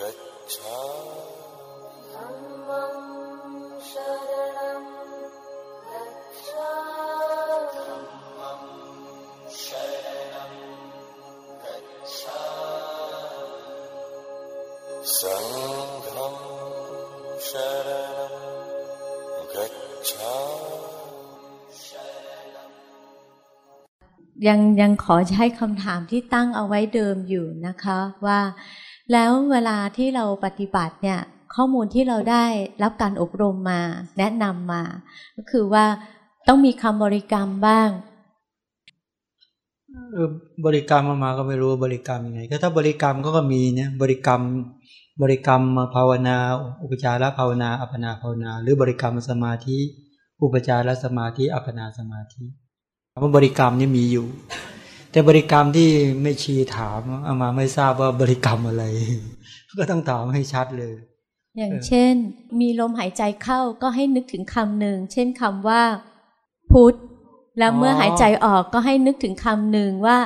गच्छ गच्छा धरणं शर गच्छ ยังยังขอใช้คำถามที่ตั้งเอาไว้เดิมอยู่นะคะว่า แล้วเวลาที่เราปฏิบัติเนี่ยข้อมูลที่เราได้รับการอบรมมา แนะนำมา ก็คือว่าต้องมีคำบริกรรมบ้างบริกรรมมาก็ไม่รู้บริกรรมยังไงก็ถ้าบริกรรมก็ก็มีเนี่ยบริกรรมบริกรรมภาวนา อุปจารภาวนา อัปนาภาวนา หรือบริกรรมสมาธิ อุปจารสมาธิ อัปนาสมาธิ คำว่าบริกรรมนี่มีอยู่ แต่บริกรรมที่ไม่ชีถามเอามาไม่ทราบว่าบริกรรมอะไร ก็ต้องถามให้ชัดเลย อย่างเช่น มีลมหายใจเข้าก็ให้นึกถึงคำหนึ่งเช่นคำว่า พุทธแล้วเมื่อหายใจออกก็ให้นึกถึงคำหนึ่งว่า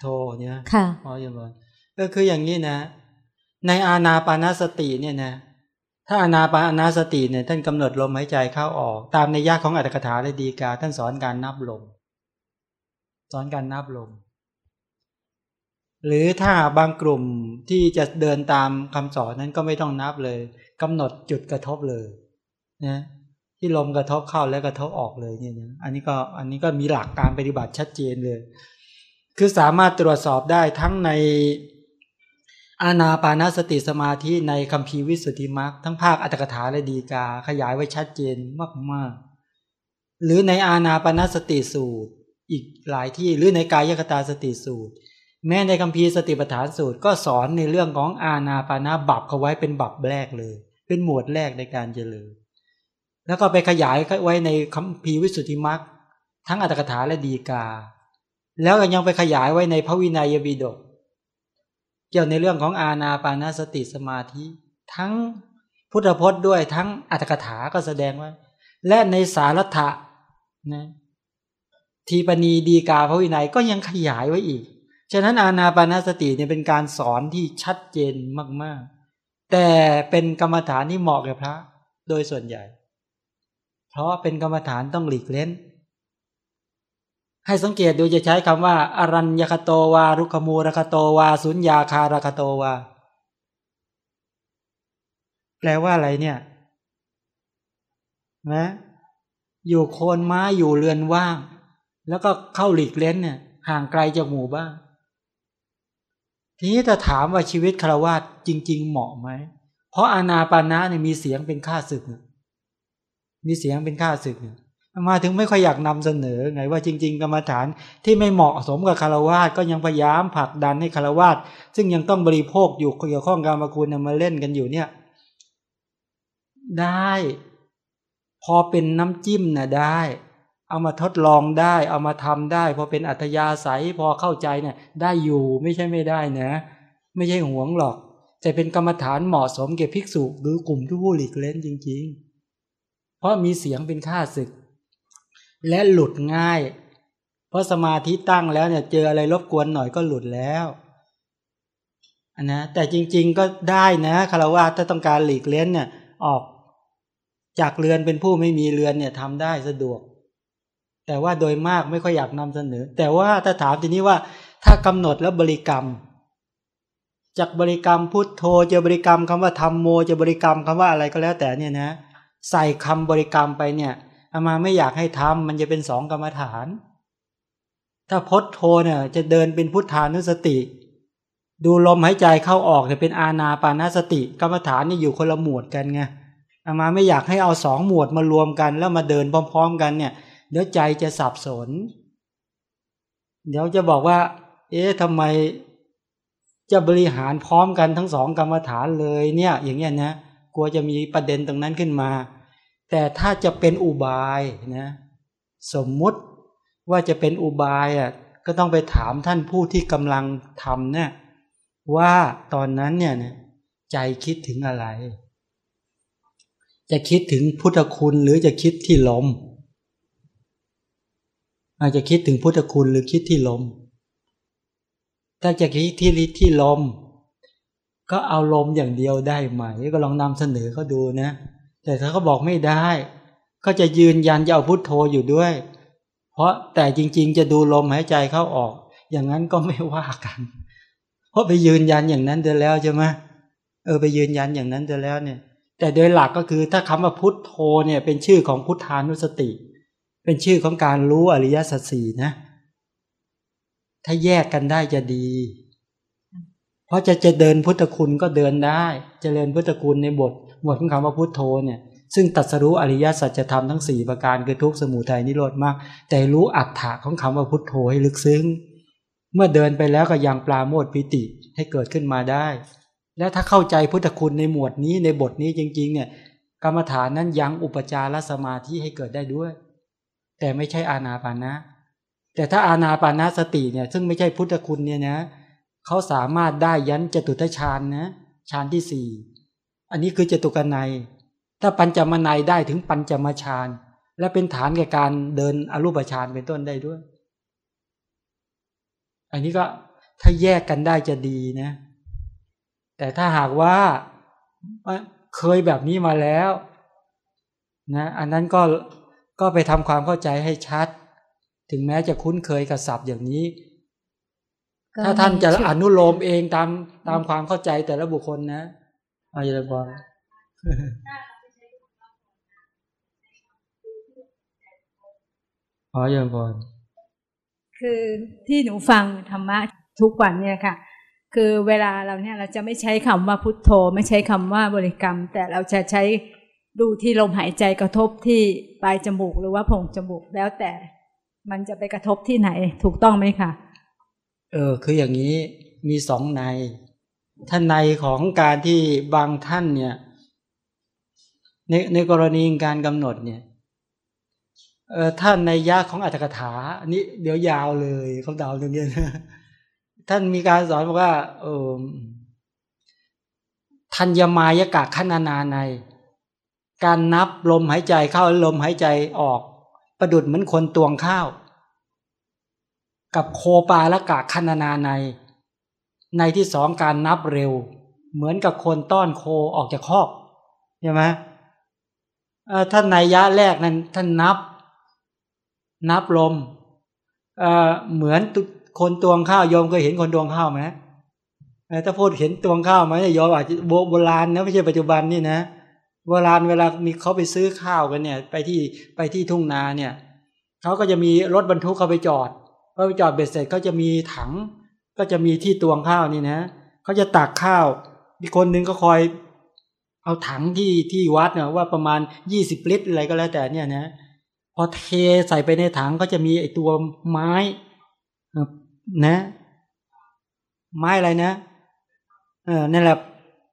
โทเนี่ยค่ะอ๋ออย่างนั้นก็คืออย่างนี้นะ ในอาณาปานาสติเนี่ยนะ ถ้าอนาปานาสติเนี่ยท่านกำหนดลมหายใจเข้าออก ตามในยากของอัตถกถาและดีกา ท่านสอนการนับลมสอนการนับลมหรือถ้าบางกลุ่มที่จะเดินตามคำสอนนั้นก็ไม่ต้องนับเลยกำหนดจุดกระทบเลยนะที่ลมกระทบเข้าและกระทบออกเลยเนี่ยอันนี้ก็อันนี้ก็มีหลักการปฏิบัติชัดเจนเลย คือสามารถตรวจสอบได้ทั้งใน อาณาปานาสติสมาธิในคัมภีร์วิสุทธิมรรคทั้งภาคอัตถกถาและดีกาขยายไว้ชัดเจนมากๆ หรือในอาณาปานาสติสูตรอีกหลายที่หรือในกายคตาสติสูตร แม้ในคัมภีร์สติปัฏฐานสูตรก็สอนในเรื่องของอาณาปานาบับเขาไว้เป็นบับแรกเลย เป็นหมวดแรกในการเจริญแล้วก็ไปขยายไว้ในคัมภีร์วิสุทธิมรรคทั้งอัตถกถาและดีกา แล้วก็ยังไปขยายไว้ในพระวินัยบิดก เกี่ยวในเรื่องของอาณาปานาสติสมาธิ ทั้งพุทธพจน์ด้วยทั้งอัตถกถาก็แสดงไว่าและในสารัตะนะทีปณีดีกาพระวินัยก็ยังขยายไว้อีก ฉะนั้นอาณาปานาสติเนี่ยเป็นการสอนที่ชัดเจนมาก ๆ แต่เป็นกรรมฐานที่เหมาะกับพระ โดยส่วนใหญ่ เพราะเป็นกรรมฐานต้องหลีกเล่น ให้สังเกตดูจะใช้คำว่า อรัญญคโตวารุขมูรคโตวาสุญญาคารคโตวา แปลว่าอะไรเนี่ยนะอยู่โคนไม้อยู่เรือนว่าง แล้วก็เข้าหลีกเล้นเนี่ย ห่างไกลจากหมู่บ้านทีนี้จะถามว่าชีวิตคารวะจริง ๆ เหมาะไหม เพราะอานาปานะเนี่ยมีเสียงเป็นข้าศึก มีเสียงเป็นข้าศึกเนี่ย มาถึงไม่ค่อยอยากนำเสนอไงว่าจริง ๆ กรรมฐานที่ไม่เหมาะสมกับคารวาสก็ยังพยายามผลักดันให้คารวาสซึ่งยังต้องบริโภคอยู่เกี่ยวข้องการมาคุณมาเล่นกันอยู่เนี่ย ได้ พอเป็นน้ำจิ้มนะได้ เอามาทดลองได้ เอามาทำได้ พอเป็นอัธยาศัยพอเข้าใจเนี่ย ได้อยู่ไม่ใช่ไม่ได้นะ ไม่ใช่หวงหรอก แต่เป็นกรรมฐานเหมาะสมแก่ภิกษุหรือกลุ่มผู้หลีกเล่นจริง ๆ เพราะมีเสียงเป็นค่าศึก และหลุดง่าย เพราะสมาธิตั้งแล้วเนี่ยเจออะไรรบกวนหน่อยก็หลุดแล้วนนะแต่จริงๆก็ได้นะคารวะถ้าต้องการหลีกเล้นเนี่ยออกจากเรือนเป็นผู้ไม่มีเรือนเนี่ยทำได้สะดวก แต่ว่าโดยมากไม่ค่อยอยากนำเสนอ แต่ว่าถ้าถามทีนี้ว่าถ้ากำหนดแล้วบริกรรม จากบริกรรมพุทโธจะบริกรรมคำว่าธรรมโมจะบริกรรมคำว่าอะไรก็แล้วแต่เนี่ยนะใส่คำบริกรรมไปเนี่ย อามาไม่อยากให้ทำมันจะเป็นสองกรรมฐาน ถ้าพดโทเนี่ยจะเดินเป็นพุทธานุสติ ดูลมหายใจเข้าออกเนี่ยเป็นอาณาปานาสติ กรรมฐานนี่อยู่คนละหมวดกันไงอามาไม่อยากให้เอาสองหมวดมารวมกัน แล้วมาเดินพร้อม ๆ กันเนี่ย เดี๋ยวใจจะสับสน เดี๋ยวจะบอกว่า เอ๊ะทำไมจะบริหารพร้อมกันทั้งสองกรรมฐานเลยเนี่ย อย่างเงี้ยนะกลัวจะมีประเด็นตรงนั้นขึ้นมา แต่ถ้าจะเป็นอุบายนะสมมุติว่าจะเป็นอุบายอะก็ต้องไปถามท่านผู้ที่กำลังทำเนี่ยว่าตอนนั้นเนี่ยใจคิดถึงอะไร จะคิดถึงพุทธคุณหรือจะคิดที่ลมอาจจะคิดถึงพุทธคุณหรือคิดที่ลม ถ้าจะคิดที่ที่ลม ก็เอาลมอย่างเดียวได้ไหม ก็ลองนำเสนอเขาดูนะ แต่ถ้าเขาบอกไม่ได้ ก็จะยืนยันจะเอาพุทโธอยู่ด้วย เพราะแต่จริง ๆ จะดูลมหายใจเข้าออก อย่างนั้นก็ไม่ว่ากัน เพราะไปยืนยันอย่างนั้นเดินแล้วใช่ไหมเออไปยืนยันอย่างนั้นเดินแล้วเนี่ย แต่โดยหลักก็คือถ้าคำว่าพุทโธเนี่ยเป็นชื่อของพุทธานุสติ เป็นชื่อของการรู้อริยสัจสี่นะ ถ้าแยกกันได้จะดีเพราะจะจะเดินพุทธคุณก็เดินได้จเจริญพุทธคุณในบท บทของคำว่าพุทโธเนี่ยซึ่งตัดสรู้อริยสัจธรรมทั้งสี่ประการคือทุกสมุทัยนิโรธมาก แต่รู้อัตถะของคำว่าพุทโธให้ลึกซึ้ง เมื่อเดินไปแล้วก็ยังปลาโมดปิติให้เกิดขึ้นมาได้ และถ้าเข้าใจพุทธคุณในหมวดนี้ในบทนี้จริงๆเนี่ยกรรมฐานนั้นยังอุปจารสมาธิให้เกิดได้ด้วย แต่ไม่ใช่อานาปานะ แต่ถ้าอานาปานาสติเนี่ยซึ่งไม่ใช่พุทธคุณเนี่ยนะเขาสามารถได้ยันจตุทชานนะฌานที่สี่ อันนี้คือจตุกันในถ้าปัญจมนัยได้ถึงปัญจมฌานและเป็นฐานแก่การเดินอรูปฌานเป็นต้นได้ด้วย อันนี้ก็ถ้าแยกกันได้จะดีนะ แต่ถ้าหากว่าเคยแบบนี้มาแล้วนะอันนั้นก็ก็ไปทำความเข้าใจให้ชัด ถึงแม้จะคุ้นเคยกับศัพท์อย่างนี้ ถ้าท่านจะอนุโลมเองตามตามความเข้าใจแต่ละบุคคลนะ อาจารย์บอลอ๋อยังบอลคือที่หนูฟังธรรมะทุกวันเนี่ยค่ะ คือเวลาเราเนี่ยเราจะไม่ใช้คำว่าพุทโธ ไม่ใช้คำว่าบริกรรม แต่เราจะใช้ดูที่ลมหายใจกระทบที่ปลายจมูกหรือว่าโพรงจมูกแล้วแต่มันจะไปกระทบที่ไหนถูกต้องไหมคะ เออ คืออย่างนี้มีสองใน ท่านในของการที่บางท่านเนี่ย ในในกรณีการกำหนดเนี่ยท่านในยะของอัตถกถาอันนี้เดี๋ยวยาวเลยเขาดาวตรงนี้นะท่านมีการสอนบอกว่าเออทัญญมายกะขนานาใน การนับลมหายใจเข้าลมหายใจออก ประดุดเหมือนคนตวงข้าว กับโคปาละกะคณนาใน ในที่สองการนับเร็ว เหมือนกับคนต้อนโคออกจากคอกใช่ไหมท่านในยะแรกนั้นท่านนับ นับลมเเหมือนคนตวงข้าวโยมเคยเห็นคนตวงข้าวไหมถ้าพูดเห็นตวงข้าวไหมโยมอาจจะโบราณนะไม่ใช่ปัจจุบันนี่นะโบราณเวลามีเขาไปซื้อข้าวกันเนี่ย ไปที่ไปที่ทุ่งนาเนี่ยเขาก็จะมีรถบรรทุกเขาไปจอดพอไปจอดเบ็ดเสร็จก็จะมีถัง ก็จะมีที่ตวงข้าวนี่นะเขาจะตักข้าวอีคนนึงก็คอย เอาถังที่ที่วัดเนี่ยว่าประมาณยี่สิบลิตรอะไรก็แล้วแต่เนี่ยนะพอเทใส่ไปในถังก็จะมีไอตัวไม้นะ ไม้อะไรนะเออนั่นแหละ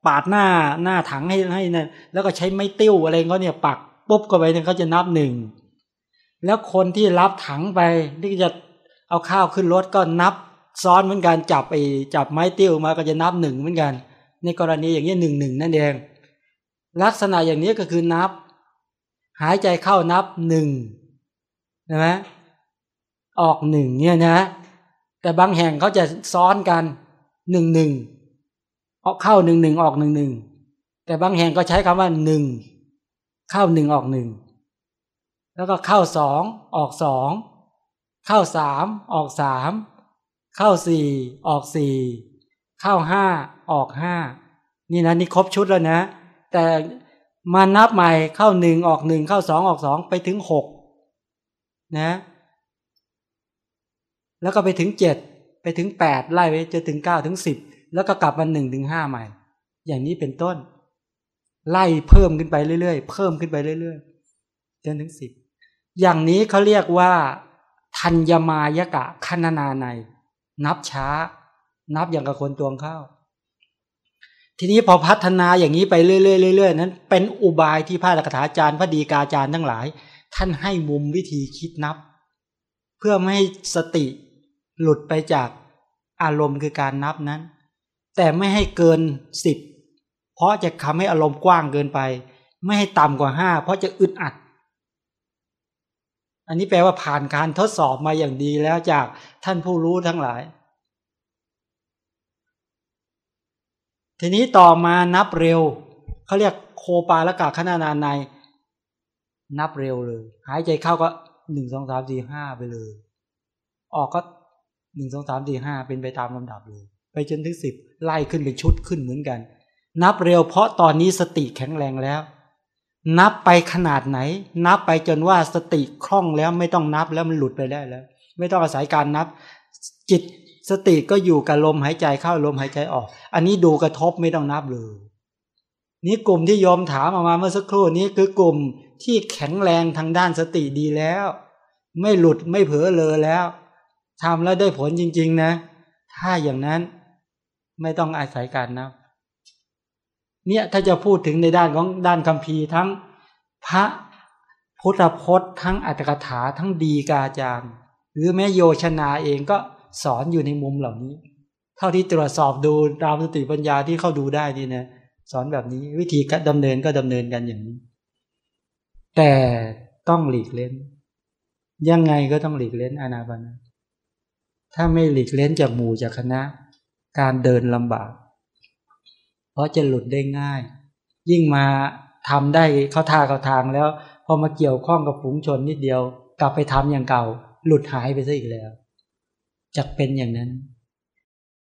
ปาดหน้าหน้าถังให้ให้นะแล้วก็ใช้ไม้ติ้วอะไรเขาเนี่ยปักปุ๊บเข้าไปเนี่ยเขาจะนับหนึ่งแล้วคนที่รับถังไปที่จะเอาข้าวขึ้นรถก็นับ ซ้อนเหมือนกันจับไอ้จับไม้ติ้วมาก็จะนับหนึ่งเหมือนกัน ในกรณีอย่างนี้หนึ่งหนึ่งนั่นเอง ลักษณะอย่างนี้ก็คือนับ หายใจเข้านับหนึ่งใช่ไหมออกหนึ่งเนี่ยนะ แต่บางแห่งเขาจะซ้อนกันหนึ่งหนึ่งออกเข้าหนึ่งหนึ่งออกหนึ่งหนึ่งแต่บางแห่งก็ใช้คำว่าหนึ่งเข้าหนึ่งออกหนึ่งแล้วก็เข้าสองออกสองเข้าสามออกสาม เข้าสี่ออกสี่เข้าห้าออกห้านี่นะนี่ครบชุดแล้วนะ แต่มานับใหม่เข้าหนึ่งออกหนึ่งเข้าสองออกสองไปถึงหกนะ แล้วก็ไปถึงเจ็ดไปถึงแปดไล่ไปจะถึงเก้าถึงสิบแล้วก็กลับมาหนึ่งถึงห้าใหม่ อย่างนี้เป็นต้น ไล่เพิ่มขึ้นไปเรื่อยๆ เพิ่มขึ้นไปเรื่อยๆจนถึงสิบอย่างนี้เขาเรียกว่า ทัญมายกะคณนาใน นับช้า นับอย่างกับคนตวงข้าว ทีนี้พอพัฒนาอย่างนี้ไปเรื่อยๆๆนั้น เป็นอุบายที่พระลักถาจารย์พระดีกาจารย์ทั้งหลาย ท่านให้มุมวิธีคิดนับ เพื่อไม่ให้สติหลุดไปจากอารมณ์คือการนับนั้น แต่ไม่ให้เกินสิบเพราะจะทำให้อารมณ์กว้างเกินไป ไม่ให้ต่ำกว่าห้าเพราะจะอึดอัด อันนี้แปลว่าผ่านการทดสอบมาอย่างดีแล้วจากท่านผู้รู้ทั้งหลาย ทีนี้ต่อมานับเร็วเขาเรียกโคปาละกาขนานาใน นับเร็วเลย หายใจเข้าก็หนึ่งสองสามสี่ห้าไปเลย ออกก็หนึ่งสองสามสี่ห้าเป็นไปตามลำดับเลย ไปจนถึงสิบไล่ขึ้นเป็นชุดขึ้นเหมือนกัน นับเร็วเพราะตอนนี้สติแข็งแรงแล้ว นับไปขนาดไหน นับไปจนว่าสติคล่องแล้วไม่ต้องนับแล้วมันหลุดไปได้แล้ว ไม่ต้องอาศัยการนับ จิตสติก็อยู่กับลมหายใจเข้าลมหายใจออก อันนี้ดูกระทบไม่ต้องนับเลยนี่กลุ่มที่ยอมถามออกมาเมื่อสักครู่นี้คือกลุ่มที่แข็งแรงทางด้านสติดีแล้ว ไม่หลุดไม่เผลอเลยแล้วทำแล้วได้ผลจริง ๆ นะ ถ้าอย่างนั้นไม่ต้องอาศัยการนับ เนี่ยถ้าจะพูดถึงในด้านของด้านคัมภีร์ทั้งพระพุทธพจน์ทั้งอัตถกถาทั้งดีกาจารย์ หรือแม้โยชนาเองก็สอนอยู่ในมุมเหล่านี้ เท่าที่ตรวจสอบดูตามสติปัญญาที่เข้าดูได้นี่นะสอนแบบนี้วิธีการดำเนินก็ดำเนินกันอย่างนี้ แต่ต้องหลีกเล่น ยังไงก็ต้องหลีกเล่นอานาปานะถ้าไม่หลีกเล่นจากหมู่จากคณะ การเดินลำบาก ราะจะหลุดได้ง่าย ยิ่งมาทำได้เข้าท่าเข้าทางแล้วพอมาเกี่ยวข้องกับฝูงชนนิดเดียว กลับไปทำอย่างเก่า หลุดหายไปซะอีกแล้วจะเป็นอย่างนั้น